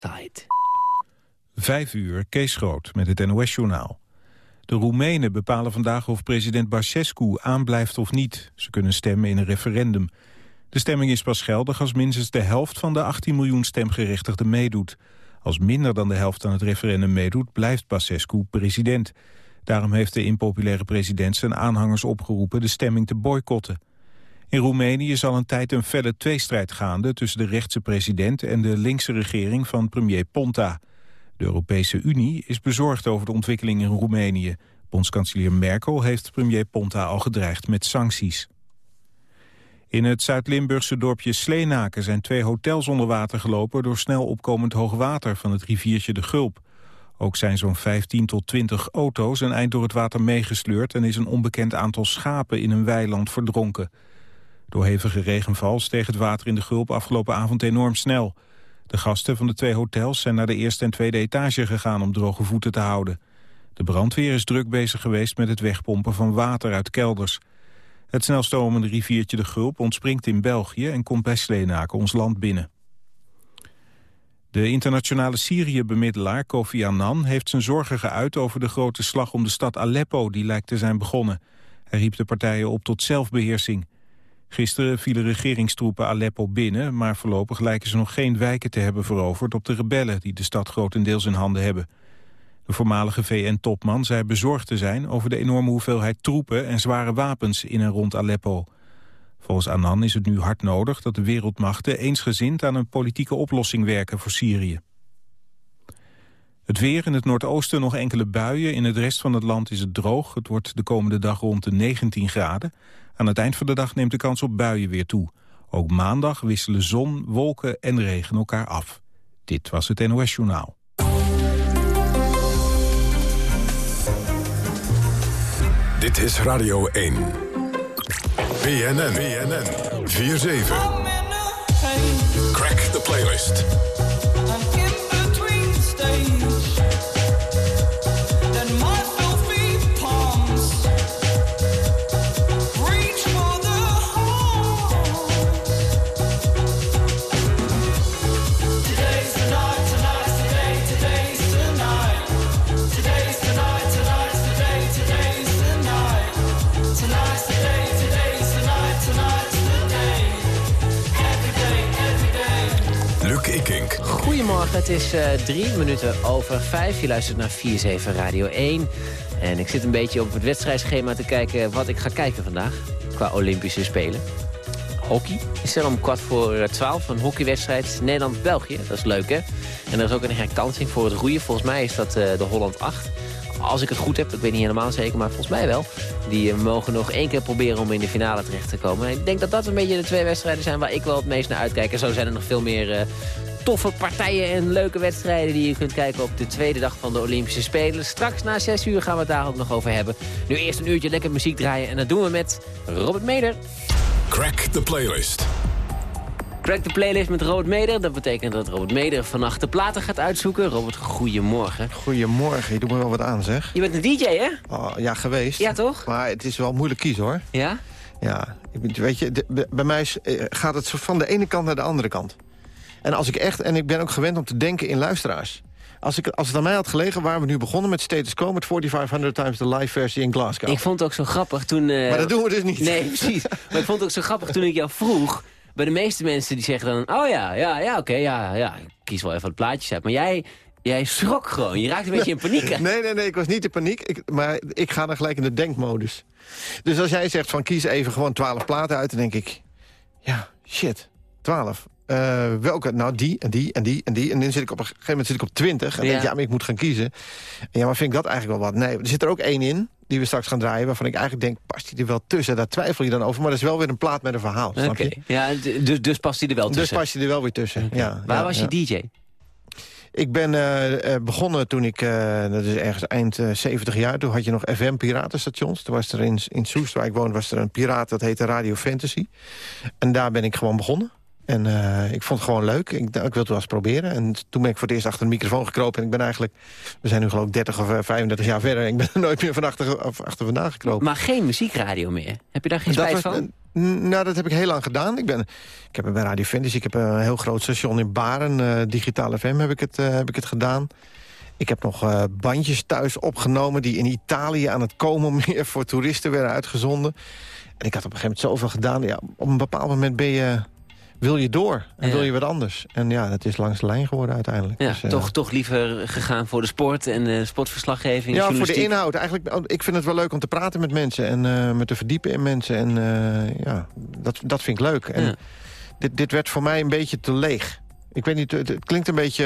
Tijd. Vijf uur, Kees Groot met het NOS-journaal. De Roemenen bepalen vandaag of president Basescu aanblijft of niet. Ze kunnen stemmen in een referendum. De stemming is pas geldig als minstens de helft van de 18 miljoen stemgerechtigden meedoet. Als minder dan de helft aan het referendum meedoet, blijft Basescu president. Daarom heeft de impopulaire president zijn aanhangers opgeroepen de stemming te boycotten. In Roemenië is al een tijd een felle tweestrijd gaande tussen de rechtse president en de linkse regering van premier Ponta. De Europese Unie is bezorgd over de ontwikkeling in Roemenië. Bondskanselier Merkel heeft premier Ponta al gedreigd met sancties. In het Zuid-Limburgse dorpje Sleenaken zijn twee hotels onder water gelopen... door snel opkomend hoogwater van het riviertje de Gulp. Ook zijn zo'n 15 tot 20 auto's een eind door het water meegesleurd... en is een onbekend aantal schapen in een weiland verdronken. Door hevige regenval steeg het water in de Gulp afgelopen avond enorm snel. De gasten van de twee hotels zijn naar de eerste en tweede etage gegaan om droge voeten te houden. De brandweer is druk bezig geweest met het wegpompen van water uit kelders. Het snelstromende riviertje de Gulp ontspringt in België en komt bij Sleenaken ons land binnen. De internationale Syrië-bemiddelaar Kofi Annan heeft zijn zorgen geuit over de grote slag om de stad Aleppo die lijkt te zijn begonnen. Hij riep de partijen op tot zelfbeheersing. Gisteren vielen regeringstroepen Aleppo binnen... maar voorlopig lijken ze nog geen wijken te hebben veroverd... op de rebellen die de stad grotendeels in handen hebben. De voormalige VN-topman zei bezorgd te zijn... over de enorme hoeveelheid troepen en zware wapens in en rond Aleppo. Volgens Annan is het nu hard nodig dat de wereldmachten... eensgezind aan een politieke oplossing werken voor Syrië. Het weer in het noordoosten nog enkele buien. In het rest van het land is het droog. Het wordt de komende dag rond de 19 graden. Aan het eind van de dag neemt de kans op buien weer toe. Ook maandag wisselen zon, wolken en regen elkaar af. Dit was het NOS Journaal. Dit is Radio 1. BNN. BNN. 4-7. Crack the playlist. Het is uh, drie minuten over vijf. Je luistert naar 4-7 Radio 1. En ik zit een beetje op het wedstrijdschema te kijken wat ik ga kijken vandaag. Qua Olympische Spelen. Hockey is er om kwart voor twaalf. Een hockeywedstrijd Nederland-België. Dat is leuk, hè? En er is ook een herkansing voor het roeien. Volgens mij is dat uh, de Holland 8 als ik het goed heb, ik weet niet helemaal zeker, maar volgens mij wel. Die mogen nog één keer proberen om in de finale terecht te komen. En ik denk dat dat een beetje de twee wedstrijden zijn waar ik wel het meest naar uitkijk. En zo zijn er nog veel meer toffe partijen en leuke wedstrijden... die je kunt kijken op de tweede dag van de Olympische Spelen. Straks na 6 uur gaan we het daar ook nog over hebben. Nu eerst een uurtje lekker muziek draaien en dat doen we met Robert Meder. Crack the playlist. Crack the playlist met Robert Meder. Dat betekent dat Robert Meder vannacht de platen gaat uitzoeken. Robert, goedemorgen. Goedemorgen, je doet me wel wat aan, zeg. Je bent een DJ, hè? Oh, ja, geweest. Ja, toch? Maar het is wel moeilijk kiezen, hoor. Ja? Ja, weet je, bij mij eh, gaat het van de ene kant naar de andere kant. En als ik echt, en ik ben ook gewend om te denken in luisteraars. Als, ik, als het aan mij had gelegen, waren we nu begonnen met Status Quo... met 4500 times de live versie in Glasgow. Ik vond het ook zo grappig toen... Uh... Maar dat doen we dus niet. Nee, precies. maar ik vond het ook zo grappig toen ik jou vroeg... Bij de meeste mensen die zeggen dan... oh ja, ja, ja, oké, ja, ja, ik kies wel even wat plaatjes uit. Maar jij, jij schrok gewoon. Je raakte een beetje in paniek. Nee, nee, nee, ik was niet in paniek. Ik, maar ik ga dan gelijk in de denkmodus. Dus als jij zegt van kies even gewoon 12 platen uit... dan denk ik, ja, shit, 12. Uh, welke? Nou, die en die en die en die. En dan zit ik op een gegeven moment zit ik op 20. En ja. denk ik, ja, maar ik moet gaan kiezen. ja, maar vind ik dat eigenlijk wel wat? Nee, er zit er ook één in die we straks gaan draaien... waarvan ik eigenlijk denk, past die er wel tussen? Daar twijfel je dan over, maar dat is wel weer een plaat met een verhaal. Oké, ja, dus, dus past die er wel dus tussen? Dus past die er wel weer tussen, ja. Waar ja, was je DJ? Ik ben uh, begonnen toen ik, uh, dat is ergens eind 70 jaar... toen had je nog FM-piratenstations. Toen was er in, in Soest, waar ik woonde, was er een piraat... dat heette Radio Fantasy. En daar ben ik gewoon begonnen. En eh, ik vond het gewoon leuk. Ik, ik wilde het wel eens proberen. En toen ben ik voor het eerst achter de microfoon gekropen. En ik ben eigenlijk... We zijn nu geloof ik 30 of 35 jaar verder. En ik ben er nooit meer van achter, achter vandaan gekropen. Maar geen muziekradio meer? Heb je daar geen spijt van? Nou, dat heb ik heel lang gedaan. Ik, ben, ik heb bij Radio Fantasy, ik heb een heel groot station in Baren. Uh, Digitale FM heb ik, het, heb ik het gedaan. Ik heb nog uh, bandjes thuis opgenomen... die in Italië aan het komen meer voor toeristen werden uitgezonden. En ik had op een gegeven moment zoveel gedaan. Ja, op een bepaald moment ben je, wil je door en wil je wat anders. En ja, dat is langs de lijn geworden uiteindelijk. Ja, dus, uh, toch, toch liever gegaan voor de sport en de sportverslaggeving, Ja, voor de inhoud. Eigenlijk, oh, ik vind het wel leuk om te praten met mensen... en uh, me te verdiepen in mensen. En ja, dat, dat vind ik leuk. En ja. dit, dit werd voor mij een beetje te leeg. Ik weet niet, het, klinkt een beetje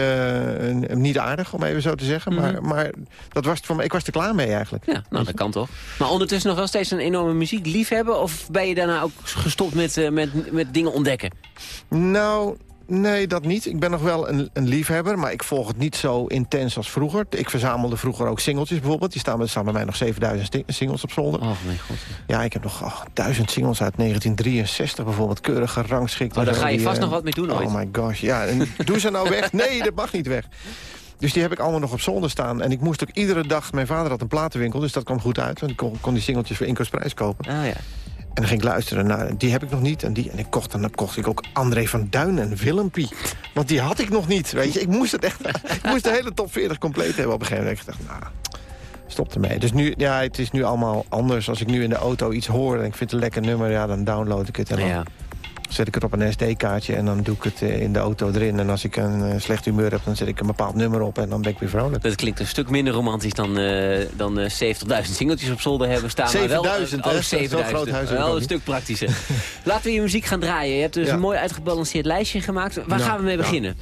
uh, niet aardig, om even zo te zeggen. Mm -hmm. maar, maar dat was het voor mij, ik was er klaar mee eigenlijk. Ja, nou, dat kan toch. Maar ondertussen nog wel steeds een enorme muziekliefhebber... of ben je daarna ook gestopt met, uh, met, met dingen ontdekken? Nou, Nee, dat niet. Ik ben nog wel een, een, liefhebber, maar ik volg het niet zo intens als vroeger. Ik verzamelde vroeger ook singeltjes bijvoorbeeld. Die staan, staan bij mij nog 7000 singles op zolder. Oh, mijn god. Ja, ik heb nog oh, duizend singles uit 1963 bijvoorbeeld. Keurig gerangschikt. Oh, daar ga je vast uh, nog wat mee doen ooit. Oh my gosh, ja. En doe ze nou weg? Nee, dat mag niet weg. Dus die heb ik allemaal nog op zolder staan. En ik moest ook iedere dag... Mijn vader had een platenwinkel, dus dat kwam goed uit. Want ik kon, kon die singeltjes voor inkoopprijs kopen. Ah, ja. En dan ging ik luisteren naar, die heb ik nog niet. En, die, en ik kocht, dan kocht ik ook André van Duin en Willempie. Want die had ik nog niet, weet je. Ik moest, het echt, ik moest de hele top 40 compleet hebben op een gegeven moment. Ik dacht, nou, stop ermee. Dus nu, ja, het is nu allemaal anders. Als ik nu in de auto iets hoor en ik vind het een lekker nummer... ja, dan download ik het en dan ja. Zet ik het op een SD-kaartje... en dan doe ik het in de auto erin. En als ik een slecht humeur heb, dan zet ik een bepaald nummer op... en dan ben ik weer vrolijk. Dat klinkt een stuk minder romantisch dan, uh, dan uh, 70.000 singeltjes op zolder hebben staan. 7.000, wel, oh, 7000. groot huis wel een stuk praktischer. Laten we je muziek gaan draaien. Je hebt dus ja. een mooi uitgebalanceerd lijstje gemaakt. Waar nou, gaan we mee beginnen?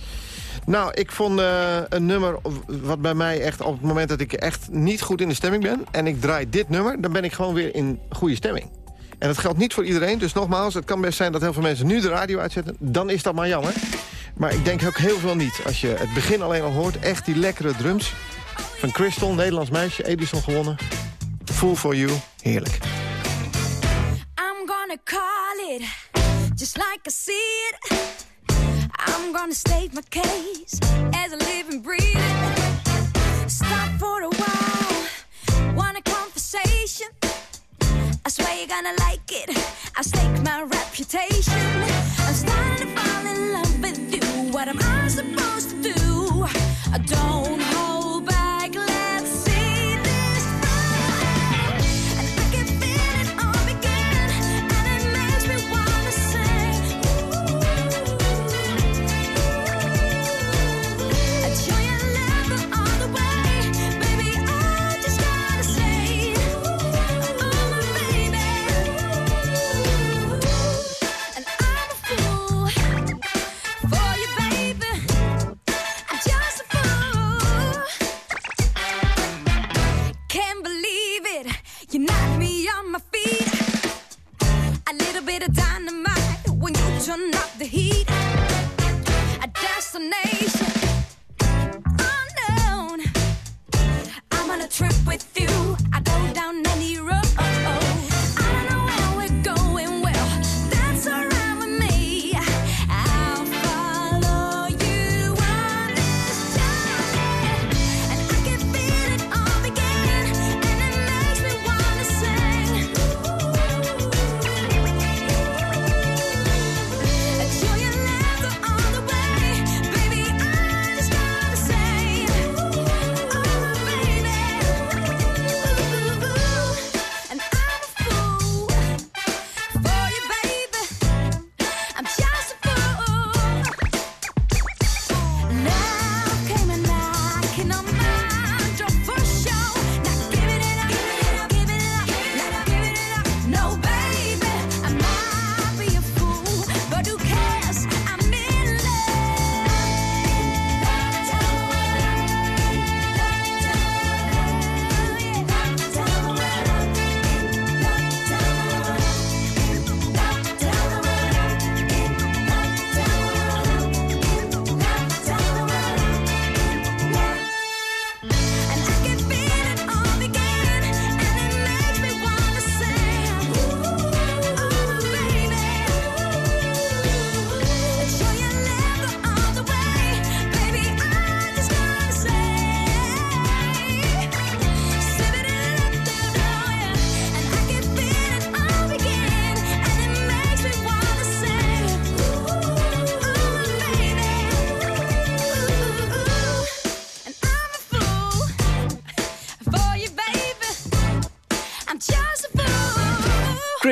Nou, ik vond uh, een nummer wat bij mij echt op het moment dat ik echt niet goed in de stemming ben... en ik draai dit nummer, dan ben ik gewoon weer in goede stemming. En dat geldt niet voor iedereen, dus nogmaals, het kan best zijn dat heel veel mensen nu de radio uitzetten. Dan is dat maar jammer. Maar ik denk ook heel veel niet. Als je het begin alleen al hoort, echt die lekkere drums van Crystal, Nederlands meisje, Edison gewonnen. Full for you, heerlijk. I'm gonna call it, just like I see it. I'm gonna state my case as a living, breathing. Stop for a while, want a conversation. Swear you're gonna like it. I stake my reputation. I'm starting to fall in love with you. What am I supposed to do?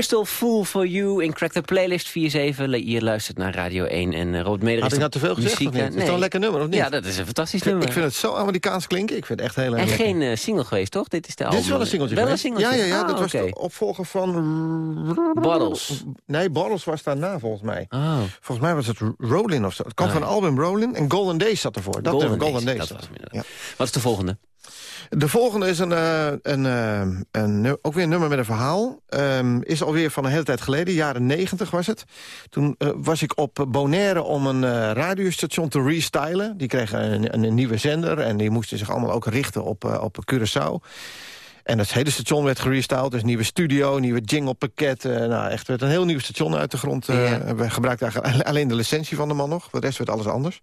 Crystal Fool for You in Crack the Playlist 4-7. Je luistert naar Radio 1 en uh, Rood Meder Had ik nou te veel gezegd muziek, niet? eh, Is dat een lekker nummer of niet? Ja, dat is een fantastisch nummer. ik vind het zo Amerikaans klinken. Ik vind het echt heel erg en lekker. geen eh, single geweest, toch? Dit is de Dit album. is wel een singeltje Wel een singeltje? Ja, ja, ja Ah, dat was de opvolger van... Bottles. Nee, Bottles was daarna volgens mij. Oh, Volgens mij was het Rolling of zo. Het kwam Ah, van ja. album Rolling en Golden Days zat ervoor. Dat Golden, Golden Days, Days. dat was ja. Wat is de volgende? De volgende is een, eh, een, eh, een, ook weer een nummer met een verhaal. Ehm, is alweer van een hele tijd geleden, jaren negentig was het. Toen eh, was ik op Bonaire om een radiostation te restylen. Die kregen een, een, nieuwe zender en die moesten zich allemaal ook richten op, op Curaçao. En het hele station werd gerestyled. Dus nieuwe studio, nieuwe jinglepakket. eh nou, echt werd een heel nieuw station uit de grond. We gebruikten eigenlijk alleen de licentie van de man nog. Voor de rest werd alles anders.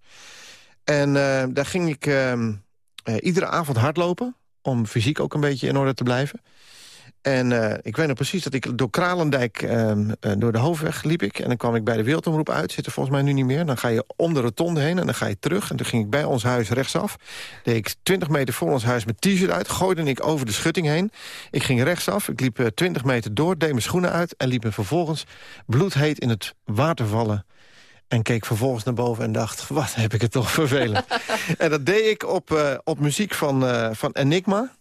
En daar ging ik ehm, eh, iedere avond hardlopen. Om fysiek ook een beetje in orde te blijven. En eh, ik weet nog precies dat ik door Kralendijk, ehm, eh, door de hoofdweg liep ik. En dan kwam ik bij de Wereldomroep uit. Zit er volgens mij nu niet meer. Dan ga je om de rotonde heen en dan ga je terug. En toen ging ik bij ons huis rechtsaf. Deed ik 20 meter voor ons huis mijn t-shirt uit. Gooide ik over de schutting heen. Ik ging rechtsaf. Ik liep eh, 20 meter door. Deed mijn schoenen uit. En liep me vervolgens bloedheet in het water vallen. En keek vervolgens naar boven en dacht, wat heb ik het toch vervelend. en dat deed ik op, eh, op muziek van, eh, van Enigma.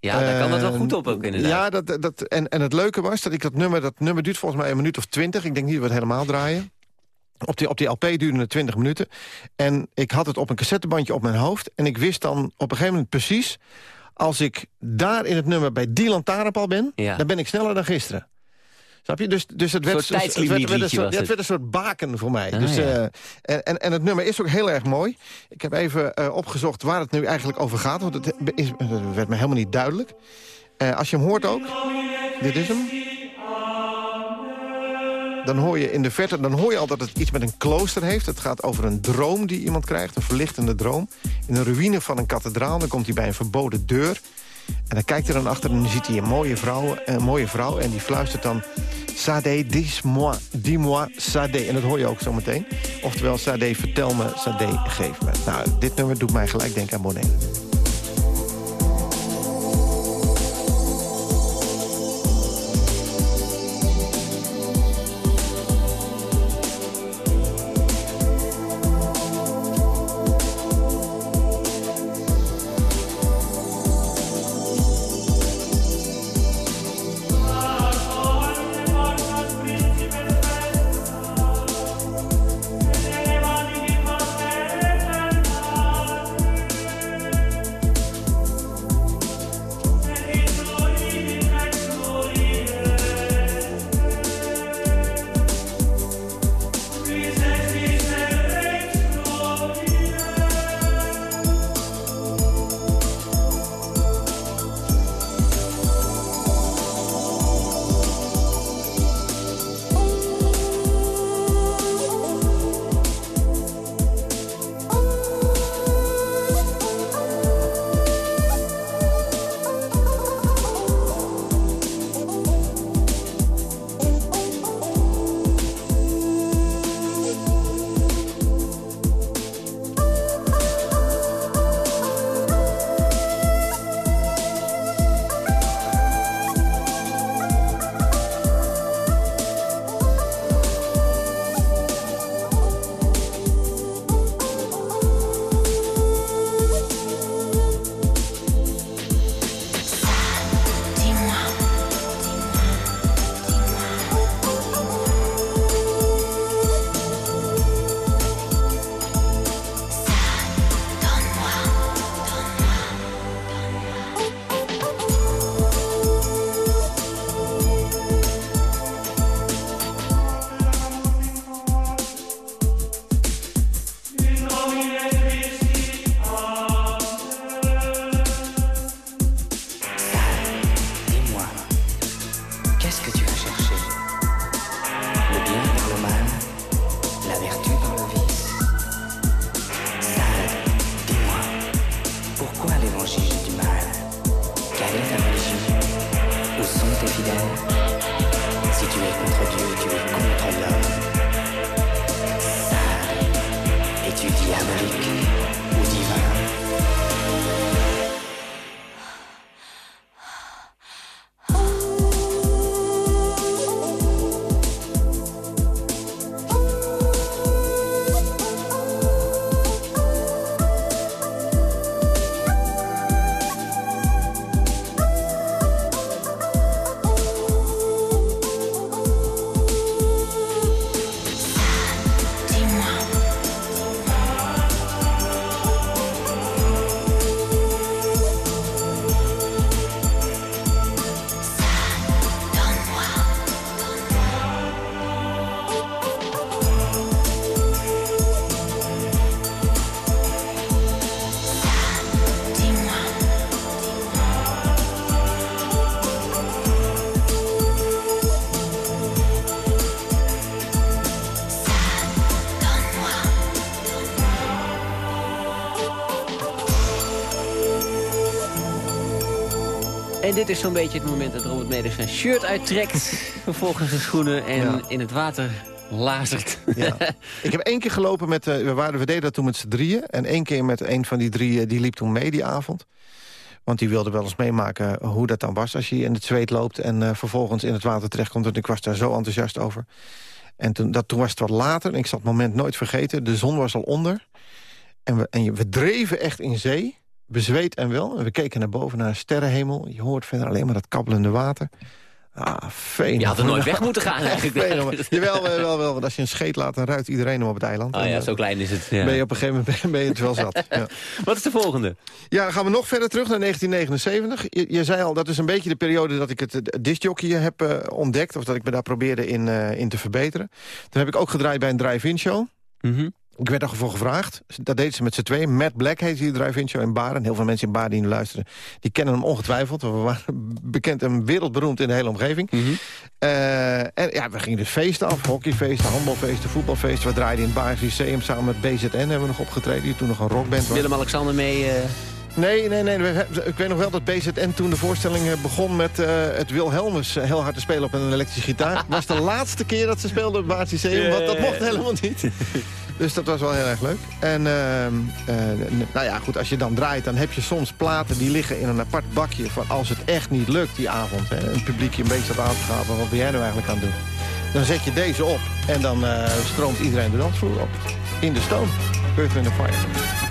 Ja, daar kan dat wel Eh, goed op ook inderdaad. Ja, dat, dat, en, en het leuke was dat ik dat nummer... dat nummer duurt volgens mij een minuut of twintig. Ik denk niet dat we het helemaal draaien. Op die, op die LP duurde het 20 minuten. En ik had het op een cassettebandje op mijn hoofd. En ik wist dan op een gegeven moment precies... als ik daar in het nummer bij die lantaarnpaal ben... Ja. dan ben ik sneller dan gisteren. Snap je? Dus, dus het werd, soort het werd, werd, een soort, het werd een soort baken voor mij. Ah, dus, eh, en, en, en het nummer is ook heel erg mooi. Ik heb even eh, opgezocht waar het nu eigenlijk over gaat. Want het is, het werd me helemaal niet duidelijk. Eh, als je hem hoort ook, dit is hem. Dan hoor je in de verte, dan hoor je al dat het iets met een klooster heeft. Het gaat over een droom die iemand krijgt, een verlichtende droom. In een ruïne van een kathedraal, dan komt hij bij een verboden deur. En dan kijkt hij dan achter en dan ziet hij een mooie vrouw, een mooie vrouw en die fluistert dan... Sade, dis-moi, dis-moi, Sade. En dat hoor je ook zo meteen. Oftewel, Sade, vertel me, Sade, geef me. Nou, dit nummer doet mij gelijk denken aan Bonaire. En dit is zo'n beetje het moment dat Robert Meder zijn shirt uittrekt. vervolgens zijn schoenen en Ja. in het water lazert. Ja. ik heb één keer gelopen met... eh, we, waren, we deden dat toen met z'n drieën. En één keer met een van die drie, eh, die liep toen mee die avond. Want die wilde wel eens meemaken hoe dat dan was... als je in het zweet loopt en eh, vervolgens in het water terechtkomt. En ik was daar zo enthousiast over. En toen, dat, toen was het wat later. En ik zal het moment nooit vergeten. De zon was al onder. En we, en we dreven echt in zee. Bezweet en wel. En we keken naar boven naar een sterrenhemel. Je hoort verder alleen maar dat kabbelende water. Ah, fijn. Je had er nooit weg moeten gaan eigenlijk. Fenomenaal. Jawel, wel, wel, wel. Want als je een scheet laat, dan ruikt iedereen hem op het eiland. En, ja, eh, zo klein is het. Ja. Ben je op een gegeven moment ben je het wel zat. Ja. Wat is de volgende? ja, dan gaan we nog verder terug naar 1979. Je, je zei al, dat is een beetje de periode dat ik het, discjockeyen heb eh, ontdekt. Of dat ik me daar probeerde in, eh, in te verbeteren. Toen heb ik ook gedraaid bij een drive-in show. Mhm. Ik werd daarvoor gevraagd. Dat deed ze met z'n tweeën. Matt Black heet die drive-in show in Baren. Heel veel mensen in Baren die nu luisteren... die kennen hem ongetwijfeld. We waren bekend en wereldberoemd in de hele omgeving. Mhm. Eh, en ja, we gingen dus feesten af. Hockeyfeesten, handbalfeesten, voetbalfeesten. We draaiden in het Baars Lyceum samen met BZN hebben we nog opgetreden. Die toen nog een rockband was. Willem-Alexander mee... eh, Nee, nee, nee. Ik weet nog wel dat BZN toen de voorstelling eh, begon met eh, het Wilhelmus eh, heel hard te spelen op een elektrische gitaar. Het was de laatste keer dat ze speelden op Lyceum, want dat mocht helemaal niet. Dus dat was wel heel erg leuk. En ehm, eh, nou ja, goed, als je dan draait, dan heb je soms platen die liggen in een apart bakje van als het echt niet lukt die avond. Hè, een publiekje een beetje aan te gaan wat ben jij nou eigenlijk aan het doen? Dan zet je deze op en dan stroomt iedereen de dansvloer op. In de stoom. Earth, Wind Fire.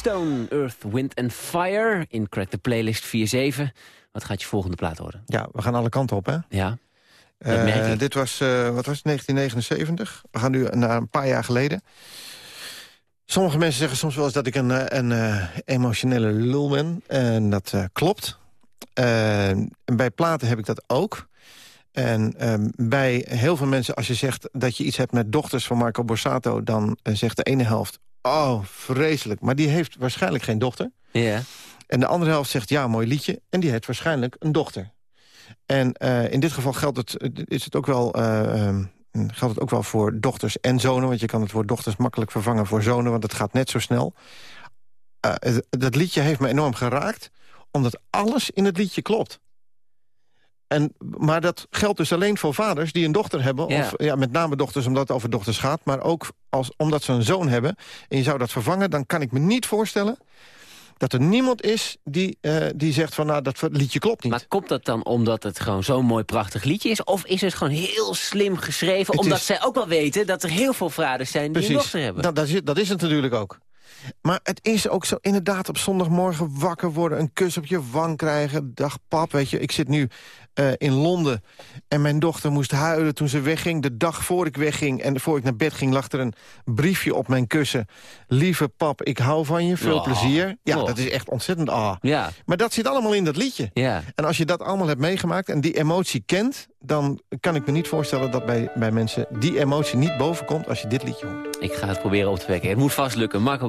Stone, Earth, Wind and Fire in Crack the Playlist 4-7. Wat gaat je volgende plaat worden? Ja, we gaan alle kanten op, hè? Ja, Eh, dit was, eh, wat was het, 1979. We gaan nu naar een paar jaar geleden. Sommige mensen zeggen soms wel eens dat ik een, eh, een emotionele lul ben. En dat klopt. En bij platen heb ik dat ook. En ehm, bij heel veel mensen, als je zegt dat je iets hebt met dochters van Marco Borsato... dan zegt de ene helft, oh, vreselijk. Maar die heeft waarschijnlijk geen dochter. ja. En de andere helft zegt, ja, mooi liedje. En die heeft waarschijnlijk een dochter. En eh, in dit geval geldt het, is het ook wel, eh, ehm, geldt het ook wel voor dochters en zonen. Want je kan het woord dochters makkelijk vervangen voor zonen. Want het gaat net zo snel. Eh, het- dat liedje heeft me enorm geraakt. Omdat alles in het liedje klopt. En, maar dat geldt dus alleen voor vaders die een dochter hebben. Ja. Of ja, met name dochters omdat het over dochters gaat. Maar ook als, omdat ze een zoon hebben. En je zou dat vervangen. Dan kan ik me niet voorstellen dat er niemand is die, eh, die zegt van nou dat liedje klopt niet. Maar komt dat dan omdat het gewoon zo'n mooi prachtig liedje is? Of is het gewoon heel slim geschreven? Het omdat is- zij ook wel weten dat er heel veel vaders zijn die een dochter hebben. Dat, dat, is, dat is het natuurlijk ook. Maar het is ook zo inderdaad op zondagmorgen wakker worden... een kus op je wang krijgen. Dag pap, weet je, ik zit nu eh, in Londen... en mijn dochter moest huilen toen ze wegging. De dag voor ik wegging en voor ik naar bed ging... lag er een briefje op mijn kussen. Lieve pap, ik hou van je, veel Oh. plezier. Ja, Oh. dat is echt ontzettend ah. Ja, Maar dat zit allemaal in dat liedje. ja. En als je dat allemaal hebt meegemaakt en die emotie kent... dan kan ik me niet voorstellen dat bij, bij mensen die emotie niet bovenkomt... als je dit liedje hoort. Ik ga het proberen op te wekken. Het moet vast lukken. Marco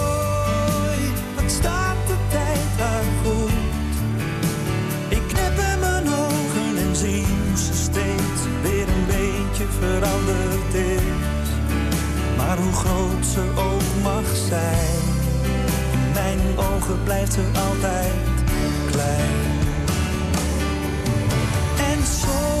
veranderd is. Maar hoe groot ze ook mag zijn, in mijn ogen blijft ze altijd klein. En soms,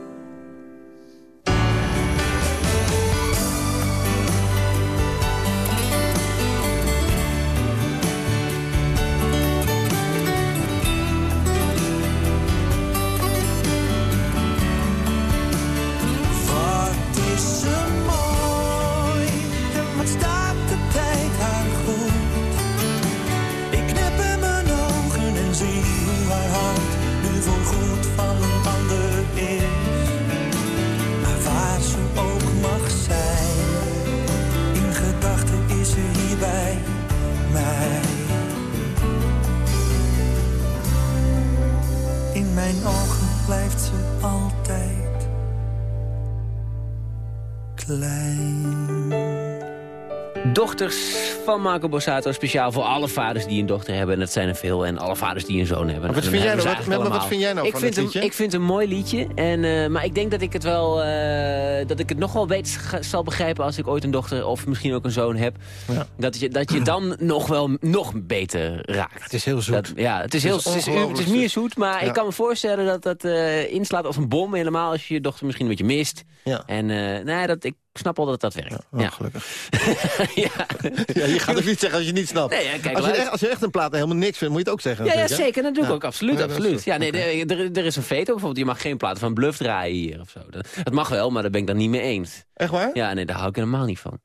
Van Marco Borsato, speciaal voor alle vaders die een dochter hebben. En dat zijn er veel. En alle vaders die een zoon hebben. Maar wat vind jij nou- ze wat- eigenlijk maar wat allemaal. vind jij nou ik van vind het liedje? Ik vind het een mooi liedje. En, eh, maar ik denk dat ik het wel... eh, dat ik het nog wel beter ga- zal begrijpen als ik ooit een dochter of misschien ook een zoon heb. Ja. Dat, je, dat je dan nog wel nog beter raakt. Het is heel zoet. Dat, ja, het is, heel, is het is, het is meer zoet. maar Ja. ik kan me voorstellen dat dat eh, inslaat als een bom. Helemaal als je je dochter misschien een beetje mist. Ja. En nee, dat, ik snap wel dat dat werkt. Oh, Ja. gelukkig. ja. Ja, je gaat het niet zeggen als je niet snapt. Nee, ja, kijk, als, je echt, als je echt een plaat helemaal niks vindt, moet je het ook zeggen. Ja, ja, zeker. Dat doe ik Ja. ook. Absoluut, absoluut. Ja, nee, er, er- er is een veto bijvoorbeeld. Je mag geen platen van Bluff draaien hier of zo. Dat, dat mag wel, maar daar ben ik dan niet mee eens. Echt waar? Ja, nee, daar hou ik helemaal niet van.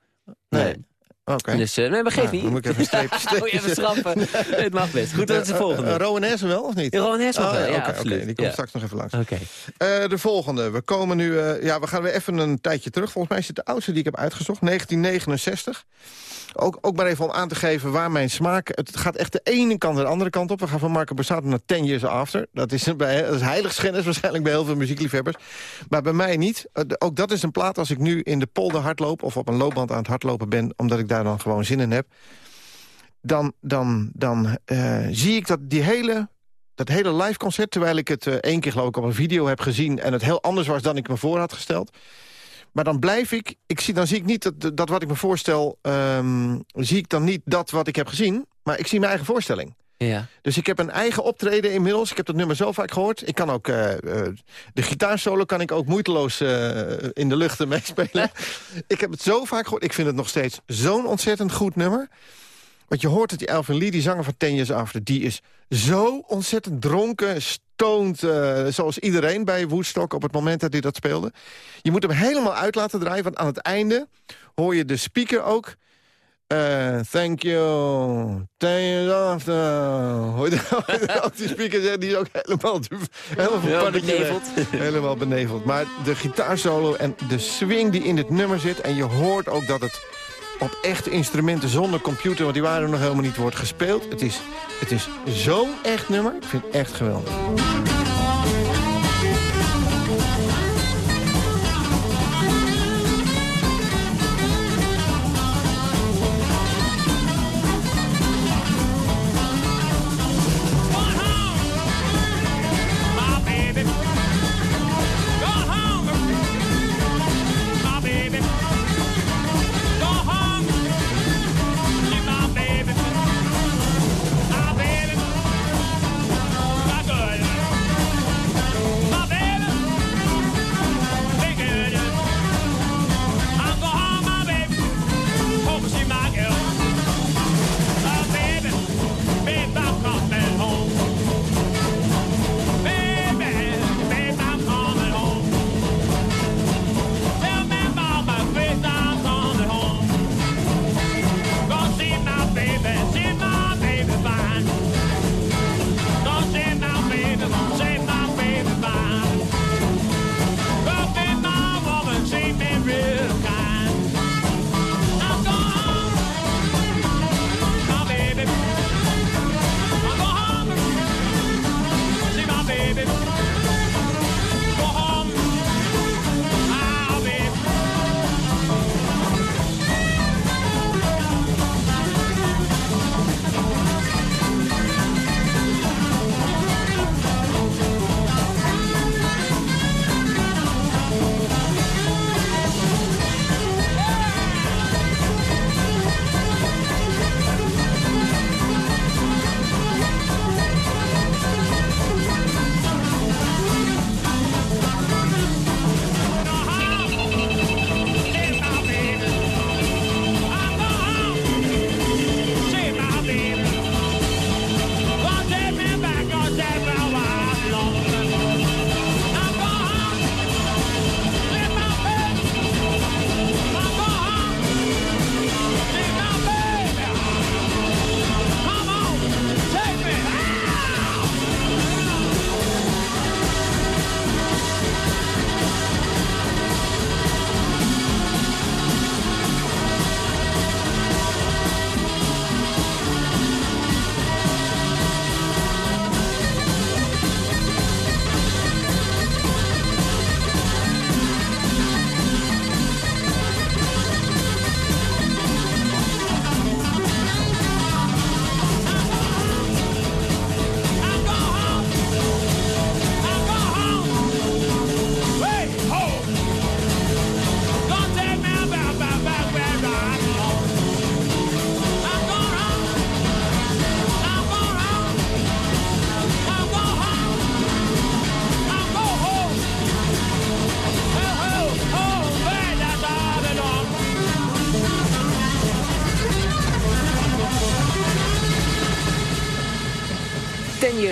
Nee. Oké. Dus, eh nee, maar geef Ja, niet. dan moet ik even een streepje- oh, je even straffen. Het mag best. Goed, dat is de Eh, volgende. eh, Rowan Hessen wel, of niet? Rowan Hessen Oh, wel, ja, absoluut. Die komt Ja. straks nog even langs. Oké. Eh, de volgende. We komen nu... eh, ja, we gaan weer even een tijdje terug. Volgens mij is het de oudste die ik heb uitgezocht. 1969. Ook, ook maar even om aan te geven waar mijn smaak... Het gaat echt de ene kant en de andere kant op. We gaan van Marco Borsato naar 10 Years After. Dat is, bij, dat is heiligschennis waarschijnlijk bij heel veel muziekliefhebbers. Maar bij mij niet. Eh, ook dat is een plaat als ik nu in de polder hardloop... of op een loopband aan het hardlopen ben... omdat ik daar dan gewoon zin in heb... dan, dan, dan eh, zie ik dat die hele dat hele live concert, terwijl ik het eh, één keer geloof ik op een video heb gezien... en het heel anders was dan ik me voor had gesteld. Maar dan blijf ik, ik zie, dan zie ik niet dat, dat wat ik me voorstel... ehm, zie ik dan niet dat wat ik heb gezien, maar ik zie mijn eigen voorstelling. Ja. Dus ik heb een eigen optreden inmiddels. Ik heb dat nummer zo vaak gehoord. Ik kan ook eh, de gitaarsolo kan ik ook moeiteloos eh, in de lucht meespelen. ik heb het zo vaak gehoord. Ik vind het nog steeds zo'n ontzettend goed nummer. Want je hoort het, die Elvin Lee, die zanger van Ten Years After... die is zo ontzettend dronken, eh, zoals iedereen bij Woodstock op het moment dat hij dat speelde. Je moet hem helemaal uit laten draaien, want aan het einde... hoor je de speaker ook... eh, thank you, ten years after. Hoor je hoor je ook die speaker zeggen, die is ook helemaal, helemaal beneveld. Helemaal beneveld. Maar de gitaarsolo en de swing die in dit nummer zit... en je hoort ook dat het op echte instrumenten zonder computer... want die waren er nog helemaal niet, wordt gespeeld. Het is, het is zo'n echt nummer. Ik vind het echt geweldig.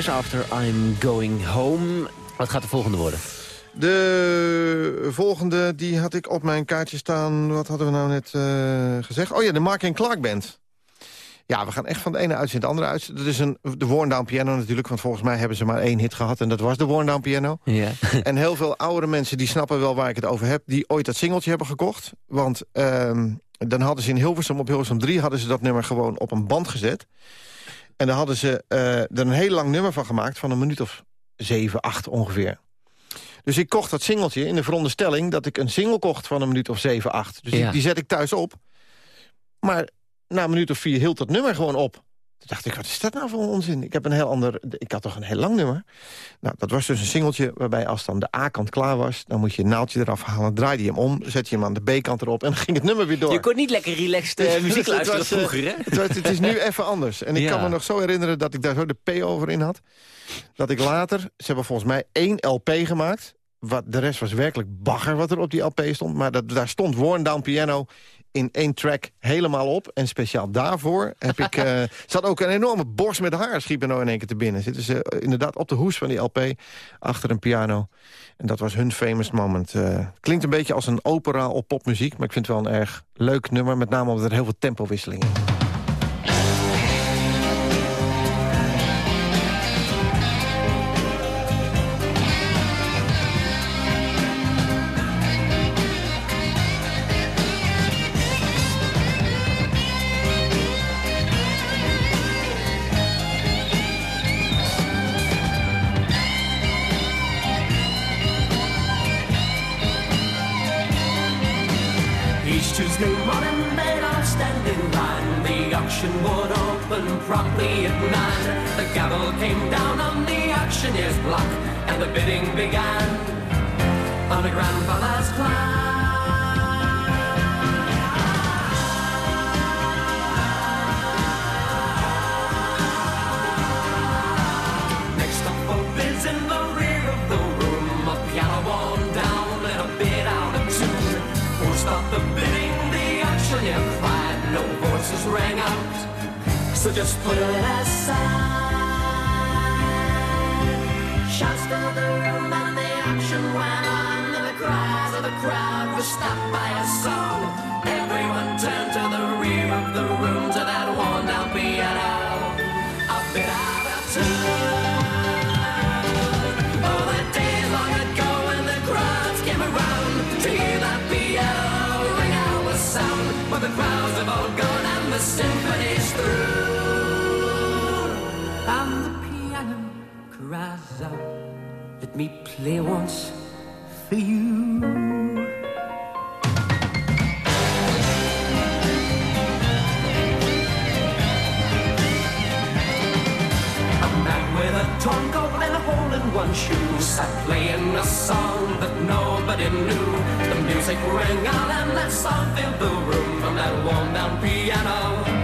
After I'm Going Home. Wat gaat de volgende worden? De volgende, die had ik op mijn kaartje staan. Wat hadden we nou net eh, gezegd? Oh ja, de Mark Clark Band. Ja, we gaan echt van de ene uit in de andere uit. Dat is een, de Worn Down Piano natuurlijk, want volgens mij hebben ze maar één hit gehad... en dat was de Worn Down Piano. Ja. en heel veel oudere mensen die snappen wel waar ik het over heb... die ooit dat singeltje hebben gekocht. Want ehm, dan hadden ze in Hilversum, op Hilversum 3... hadden ze dat nummer gewoon op een band gezet. En daar hadden ze eh, er een heel lang nummer van gemaakt... van een minuut of zeven, acht ongeveer. Dus ik kocht dat singeltje in de veronderstelling... dat ik een single kocht van een minuut of zeven, acht. Dus Ja. die, die zet ik thuis op. Maar na een minuut of vier hield dat nummer gewoon op. Toen dacht ik, wat is dat nou voor onzin? Ik heb een heel ander... Ik had toch een heel lang nummer? Nou, dat was dus een singeltje waarbij als dan de A-kant klaar was... dan moet je een naaldje eraf halen, draaide je hem om... zet je hem aan de B-kant erop en dan ging het nummer weer door. Je kon niet lekker relaxed Dus muziek luisteren was, eh, vroeger, hè? Het, was- het is nu even anders. En ik Ja. kan me nog zo herinneren dat ik daar zo de P over in had. Dat ik later, ze hebben volgens mij één LP gemaakt. Wat, de rest was werkelijk bagger wat er op die LP stond. Maar dat, daar stond Worn Down Piano in één track helemaal op. En speciaal daarvoor heb ik... eh zat ook een enorme borst met haar, schiep er nou in één keer te binnen. Zitten ze eh, inderdaad op de hoes van die LP, achter een piano. En dat was hun famous moment. Eh, klinkt een beetje als een opera op popmuziek... maar ik vind het wel een erg leuk nummer. Met name omdat er heel veel tempowisseling so just put it aside. Shouts filled the room and the auction went on, and the cries of the crowd were stopped by a song. Play once for you. A man with a torn coat and a hole in one shoe sat playing a song that nobody knew. The music rang out and that song filled the room from that worn down piano.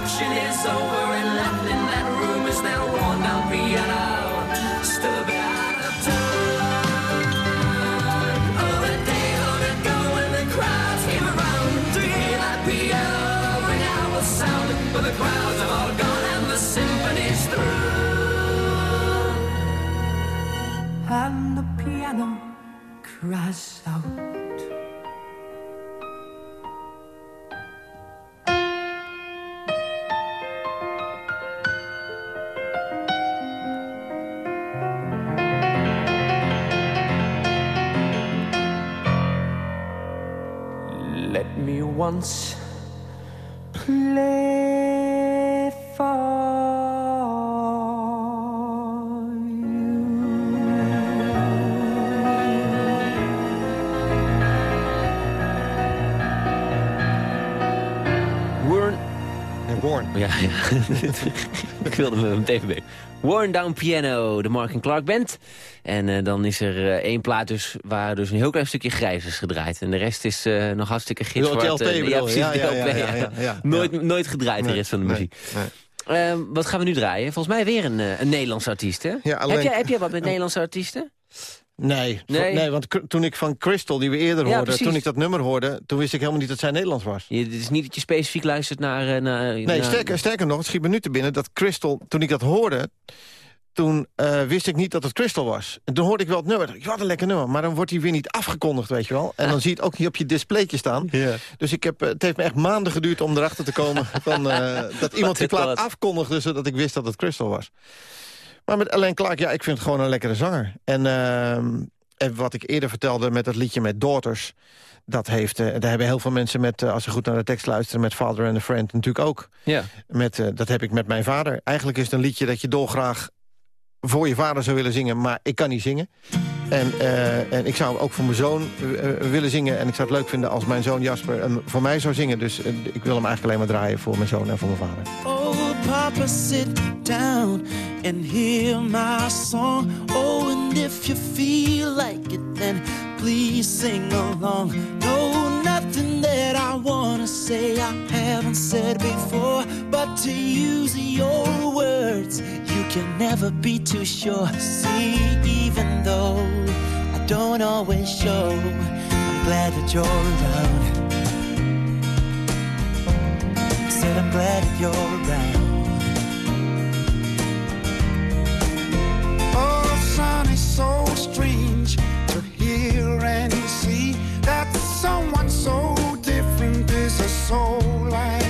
Auction is over and left in that room is that worn down piano. Still a bit out of tune. Oh, the when the crowds came around to hear that piano ring sound. But the crowds have all gone and the symphony's through. And the piano cries once play for Worn... En Born. Ja, ja. ik wilde me meteen mee. Worn Down Piano, de Mark and Clark Band. En eh, dan is er eh, één plaat dus waar dus een heel klein stukje grijs is gedraaid. En de rest is eh, nog hartstikke gitzwart. LP precies, Ja, ja. Nooit, nooit gedraaid, de rest van de nee, muziek. nee. Eh, wat gaan we nu draaien? Volgens mij weer een, een Nederlandse artiest, hè? Alleen- heb, jij, heb jij wat met Nederlandse artiesten? Nee, Nee. nee. want toen ik van Crystal, die we eerder Ja, hoorden... precies. toen ik dat nummer hoorde, toen wist ik helemaal niet dat zij Nederlands was. Je, het is niet dat je specifiek luistert naar... naar Nee, naar- sterker, sterker nog, het schiet me nu te binnen dat Crystal... toen ik dat hoorde, toen eh, wist ik niet dat het Crystal was. En toen hoorde ik wel het nummer. dacht Wat een lekker nummer. Maar dan wordt hij weer niet afgekondigd, weet je wel. En dan zie je het ook niet op je displaytje staan. Dus ik heb, eh, het heeft me echt maanden geduurd om erachter te komen... van, eh, dat iemand die plaat afkondigde, zodat ik wist dat het Crystal was. Maar met Alain Clark, ja, ik vind het gewoon een lekkere zanger. En, ehm, en wat ik eerder vertelde met dat liedje met Daughters... dat heeft, daar hebben heel veel mensen met, als ze goed naar de tekst luisteren... met Father and a Friend natuurlijk ook. Ja. Met, dat heb ik met mijn vader. Eigenlijk is het een liedje dat je dolgraag voor je vader zou willen zingen... maar ik kan niet zingen. En, eh, en ik zou ook voor mijn zoon eh, eh, willen zingen. En ik zou het leuk vinden als mijn zoon Jasper hem voor mij zou zingen. Dus ik wil hem eigenlijk alleen maar draaien voor mijn zoon en voor mijn vader. Oh, Papa, sit down and hear my song. Oh, and if you feel like it, then please sing along. No, nothing that I wanna say I haven't said before. But to use your words, can never be too sure. See, even though I don't always show, I'm glad that you're around. Said I'm glad that you're around. Oh, son, it's so strange to hear and see that someone so different is a soul like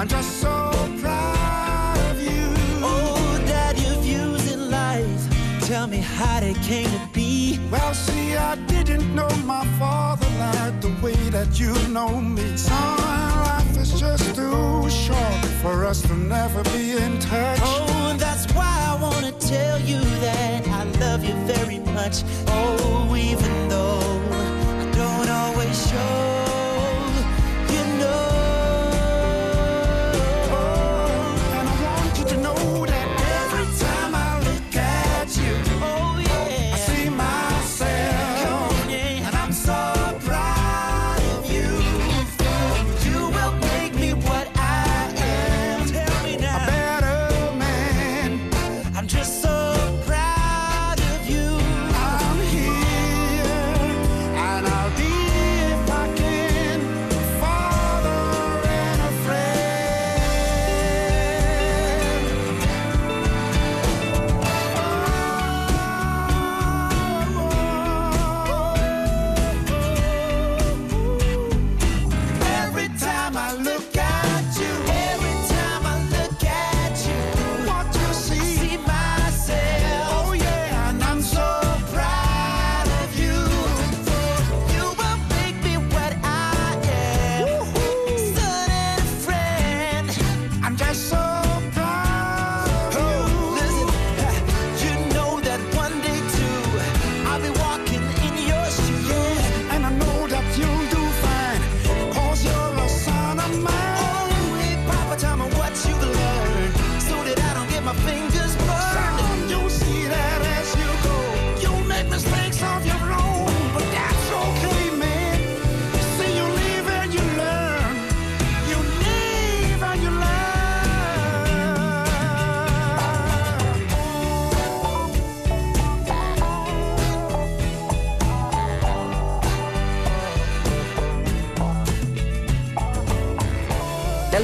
I'm just so proud of you. Oh, that your views in life. Tell me how they came to be. Well, see, I didn't know my father like the way that you know me. Son, life is just too short for us to never be in touch. Oh, that's why I wanna tell you that I love you very much. Oh, even though I don't always show,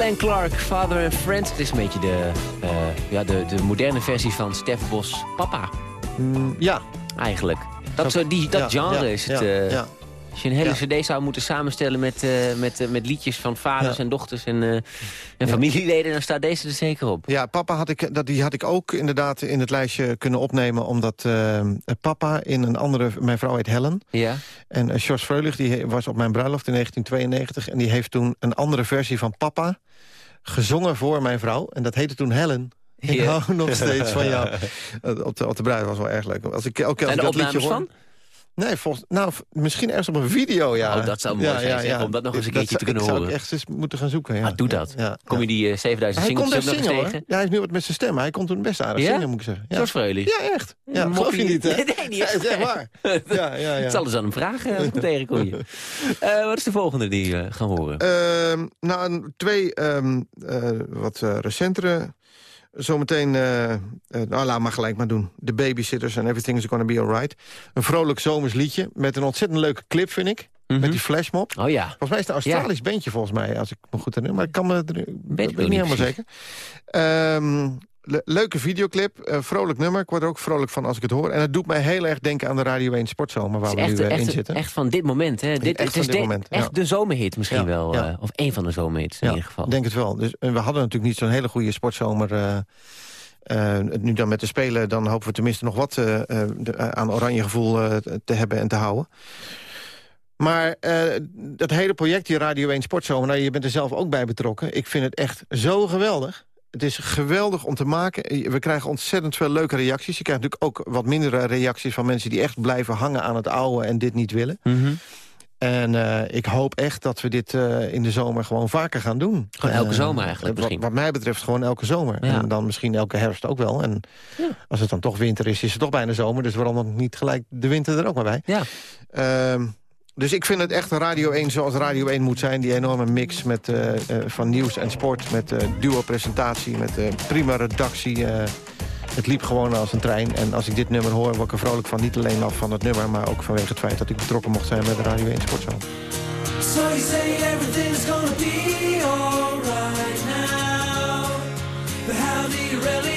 Ellen Clark, Father and Friends. Het is een beetje de, eh, ja, de, de moderne versie van Stef Bos Papa, Ja. eigenlijk. Dat, zo, die, dat Ja, genre ja, is het. ja, eh. Als je een hele Ja. cd zou moeten samenstellen met, eh, met, eh, met liedjes van vaders Ja. en dochters en, eh, en familieleden... dan staat deze er zeker op. Ja, papa had ik, dat, die had ik ook inderdaad in het lijstje kunnen opnemen... omdat papa in een andere... Mijn vrouw heet Helen. Ja? En uh, George Freulich die was op mijn bruiloft in 1992... en die heeft toen een andere versie van papa gezongen voor mijn vrouw. En dat heette toen Helen. Ik hou nog steeds van jou. Op, de, op de bruiloft was wel erg leuk. Als ik, als En ik dat liedje hoor... van? Nee, volgens, nou, misschien ergens op een video, ja. Oh, dat zou mooi zijn, om dat nog eens een Dat keertje te zou- kunnen ik zou horen. het echt eens moeten gaan zoeken, ja. Ah, doe dat. Kom je die eh, 7000 hij kon singles nog eens tegen? Ja, hij is nu wat met zijn stem. Hij kon toen best aardig Ja? zingen, moet ik zeggen. Ja, George Freulich? ja echt. Ja, Mocht geloof je niet, hè? Nee, niet echt. Ja, zeg maar. Ja, ja, ja. Ik zal eens aan hem vragen als ik hem tegenkom je. Eh, wat is de volgende die we gaan horen? Ehm, nou, een- twee ehm, eh, wat eh, recentere. Zometeen, eh, eh, nou laat maar gelijk maar doen. The Babysitters and Everything is Gonna Be Alright. Een vrolijk zomers liedje met een ontzettend leuke clip, vind ik. Mhm. Met die flashmob. Oh ja. Volgens mij is het een Australisch bandje, volgens mij, als ik me goed herinner. Maar ik kan me er, ben ik niet helemaal zeker. Ehm, le- leuke videoclip, eh, vrolijk nummer. Ik word er ook vrolijk van als ik het hoor. En het doet mij heel erg denken aan de Radio 1 Sportzomer... waar we echt, nu eh, in zitten. echt van dit moment, hè? Dit, Echt het is dit de- moment, echt ja. de zomerhit misschien Ja, wel. ja. eh, of één van de zomerhits in ieder geval. denk het wel. Dus, en we hadden natuurlijk niet zo'n hele goede sportzomer... nu dan met de Spelen, dan hopen we tenminste nog wat de- aan oranje gevoel te hebben en te houden. Maar dat hele project, die Radio 1 Sportzomer... Nou, je bent er zelf ook bij betrokken. Ik vind het echt zo geweldig. Het is geweldig om te maken. We krijgen ontzettend veel leuke reacties. Je krijgt natuurlijk ook wat mindere reacties van mensen... die echt blijven hangen aan het oude en dit niet willen. Mhm. En eh, ik hoop echt dat we dit eh, in de zomer gewoon vaker gaan doen. Gewoon elke Eh, zomer eigenlijk wat, misschien. wat mij betreft gewoon elke zomer. Ja. En dan misschien elke herfst ook wel. En als het dan toch winter is, is het toch bijna zomer. Dus waarom dan niet gelijk de winter er ook maar bij. Ja. Dus ik vind het echt Radio 1 zoals Radio 1 moet zijn. Die enorme mix met, eh, eh, van nieuws en sport. Met eh, duo-presentatie, met prima redactie. het liep gewoon als een trein. En als ik dit nummer hoor, word ik er vrolijk van. Niet alleen af van het nummer, maar ook vanwege het feit... dat ik betrokken mocht zijn met de Radio 1 Sportzomer. So you say everything's gonna be alright now. But how do you really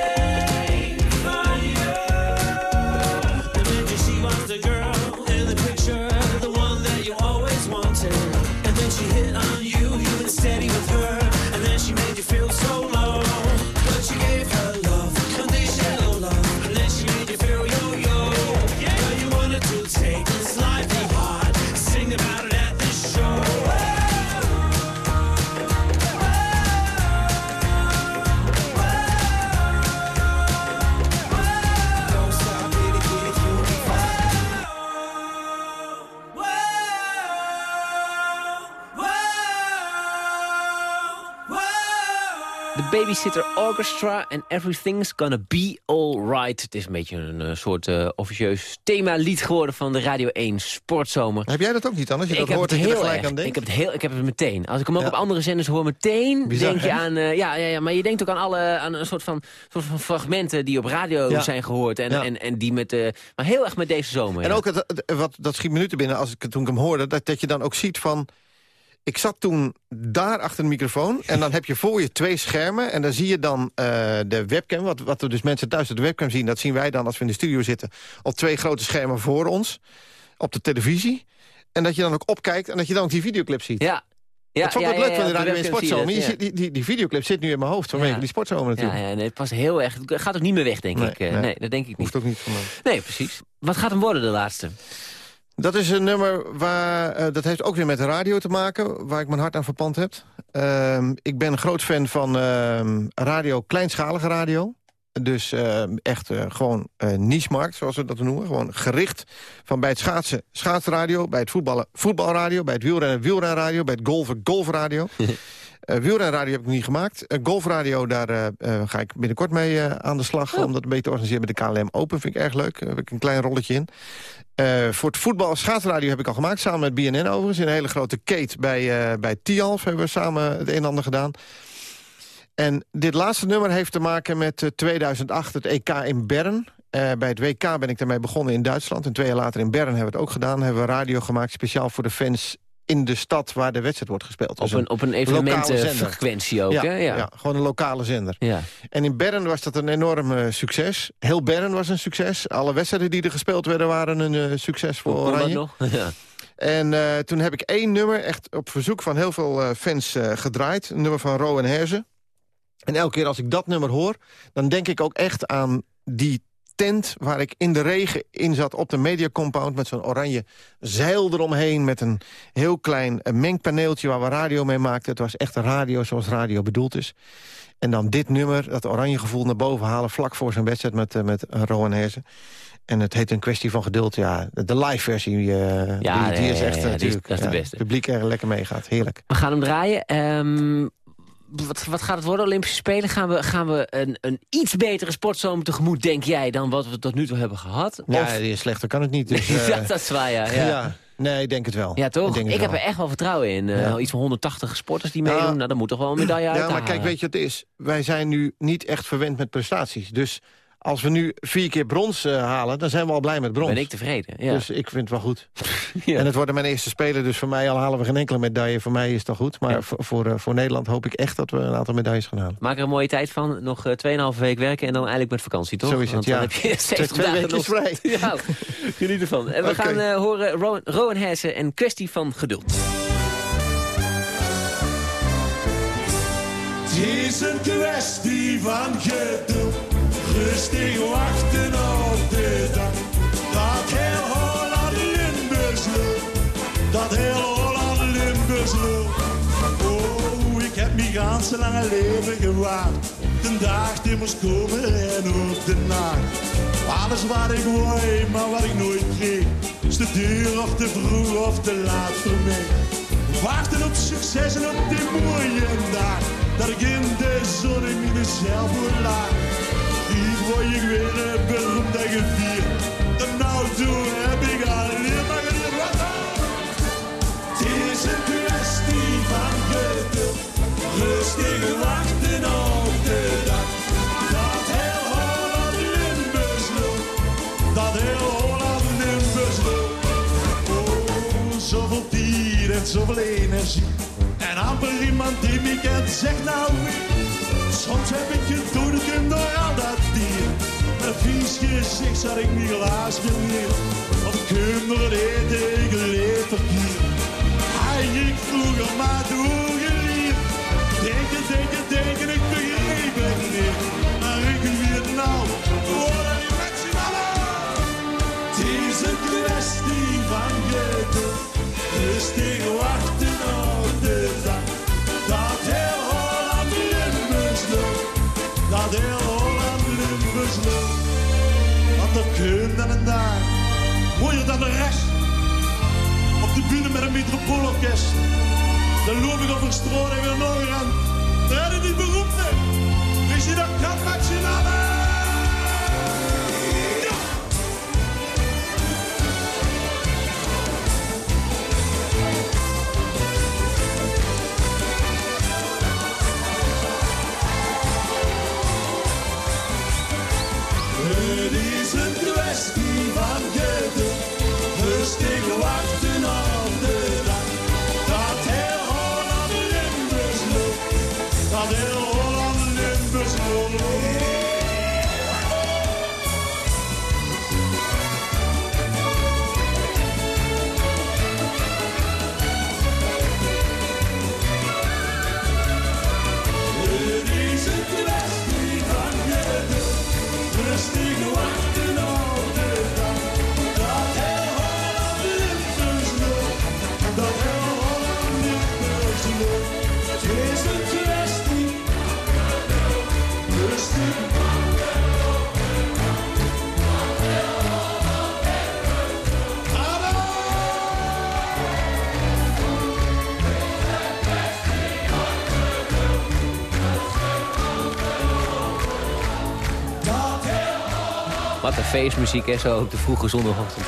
Orchestra en Everything's Gonna Be Alright. Het is een beetje een eh, soort eh, officieus themalied geworden van de Radio 1 Sportzomer. Heb jij dat ook niet dan? Als je ik dat hoort, het dat je er heel gelijk erg. aan denkt? Ik heb het heel, ik heb het meteen. Als ik hem ook Ja. op andere zenders hoor, meteen Bizar, denk je hè? aan, eh, ja, ja, ja, maar je denkt ook aan alle, aan een soort van, soort van fragmenten die op radio Ja. zijn gehoord en, Ja. en, en die met, maar heel erg met deze zomer. En ook, het, wat, dat schiet me nu te binnen, als ik, toen ik hem hoorde... Dat, dat je dan ook ziet van... Ik zat toen daar achter de microfoon en dan heb je voor je twee schermen... en dan zie je dan eh, de webcam, wat, wat we dus mensen thuis op de webcam zien... dat zien wij dan als we in de studio zitten op twee grote schermen voor ons... op de televisie. En dat je dan ook opkijkt en dat je dan ook die videoclip ziet. Ja. Ja, dat vond ik ja, leuk ja, van de Radio 1 webcam zie je Sportzomer. Die, die, die videoclip zit nu in mijn hoofd vanwege die Sportzomer natuurlijk. Ja, ja, nee, het past heel erg. Het gaat ook niet meer weg, denk Nee, ik. Eh, nee. nee, dat denk ik niet. Hoeft ook niet van mij. Nee, precies. Wat gaat hem worden, de laatste? Dat is een nummer waar, eh, dat heeft ook weer met radio te maken... waar ik mijn hart aan verpand heb. Ehm, ik ben groot fan van ehm, radio, kleinschalige radio. Dus ehm, echt eh, gewoon eh niche-markt, zoals we dat noemen. Gewoon gericht van bij het schaatsen, schaatsradio... bij het voetballen, voetbalradio... bij het wielrennen, wielrenradio... bij het golven, golfradio. Eh wielrenradio heb ik nog niet gemaakt. Eh, golfradio, daar eh, ga ik binnenkort mee aan de slag... om dat een beetje te organiseren met de KLM Open. Vind ik erg leuk. Daar heb ik een klein rolletje in. Voor het voetbal schaatsradio heb ik al gemaakt. Samen met BNN overigens. In een hele grote kate bij, bij Tialf hebben we samen het een en ander gedaan. En dit laatste nummer heeft te maken met eh, 2008, het EK in Bern. Bij het WK ben ik daarmee begonnen in Duitsland. En twee jaar later in Bern hebben we het ook gedaan. Hebben we radio gemaakt speciaal voor de fans in de stad waar de wedstrijd wordt gespeeld. Op Dus een, op een evenementenfrequentie ook, ja, hè? ja. Ja. gewoon een lokale zender. Ja. En in Bern was dat een enorm succes. Heel Bern was een succes. Alle wedstrijden die er gespeeld werden waren een eh, succes voor Hoe Oranje. nog? Ja. En eh, toen heb ik één nummer echt op verzoek van heel veel eh, fans gedraaid. Een nummer van Rowan Herzen. En elke keer als ik dat nummer hoor, dan denk ik ook echt aan die tent waar ik in de regen in zat op de Media Compound... met zo'n oranje zeil eromheen met een heel klein eh, mengpaneeltje... waar we radio mee maakten. Het was echt een radio zoals radio bedoeld is. En dan dit nummer, dat oranje gevoel naar boven halen... vlak voor zijn wedstrijd met, eh, met Rowan Herzen. En het heet een kwestie van geduld. Ja, de live versie, eh, Ja, die, is echt ja, die is- natuurlijk... dat is de ja, beste. Het publiek er lekker meegaat. Heerlijk. We gaan hem draaien. Ehm, wat, wat gaat het worden, Olympische Spelen? Gaan we, gaan we een, een iets betere sportzomer tegemoet, denk jij... dan wat we tot nu toe hebben gehad? Ja, Of- die- slechter kan het niet. Dus, eh, ja, dat is waar, ja. ja. Ja, nee, ik denk het wel. ja toch? Ik, denk Ik, het heb er echt wel vertrouwen in. Eh, Ja. Iets van 180 sporters die meedoen. Nou, dan moet toch wel een medaille uit Ja, maar kijk, weet je wat het is? Wij zijn nu niet echt verwend met prestaties. Dus als we nu vier keer brons eh, halen, dan zijn we al blij met brons. Ben ik tevreden, ja. Dus ik vind het wel goed. En het worden mijn eerste spelen, dus voor mij al halen we geen enkele medaille. Voor mij is dat goed. Maar voor, voor, eh, voor Nederland hoop ik echt dat we een aantal medailles gaan halen. Maak er een mooie tijd van. Nog eh, 2,5 week werken en dan eigenlijk met vakantie, toch? Zo is het, Want dan ja. heb je Twee- 70 twee dagen weken nog. vrij. Ja, geniet ervan. En we gaan eh, horen Rowan, Rowan Hersen en kwestie van geduld. Het is een kwestie van geduld. Rustig wachten op de dag. Dat heel Holland Limburgs loopt. Dat heel Holland Limburgs loopt. Oh, ik heb mijn ganse lange leven gewaard. De dag die moest komen en ook de nacht. Alles wat ik wou, maar wat ik nooit kreeg. Is te duur of te vroeg of te laat voor mij. Wachten op succes en op die mooie dag. Dat ik in de zon in mijn zeilboot laag. Hier word ik weer een beroemd en nou toe heb ik alleen maar geleerd. Wat? Het is een kwestie van geduld. Rustig wachten op de dag. Dat heel Holland Limburgs loopt. Dat heel Holland Limburgs loopt. Oh, zoveel dier en zoveel energie. En amper iemand die me kent zegt nou. Soms heb ik je al dat dier. Een vies gezicht zat ik niet glaas neer. Of het eten, ik verkeerd. Hij ik vroeger maar doorgeleerd. Denken, denken, denken, ik begreep het niet. Maar ik weet nou, die mensen allemaal. Het is een kwestie van geduld. Wachten op Kun dan en daar, mooier dan de rest. Op de bühne met een metropoolorkest. Dan loop ik over straat en weer nog aan. Rustig wachten Wat een feestmuziek, hè, zo op de vroege zondagochtend.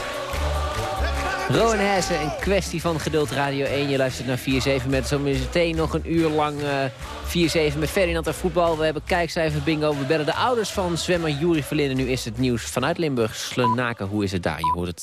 Rowan Hessen, een kwestie van geduld Radio 1. Je luistert naar 4-7 met zo meteen nog een uur lang eh 4-7 met Ferdinand en voetbal. We hebben kijkcijfer bingo. We bellen de ouders van zwemmer Juri Verlinden. Nu is het nieuws vanuit Limburg. Slenaken, hoe is het daar? Je hoort het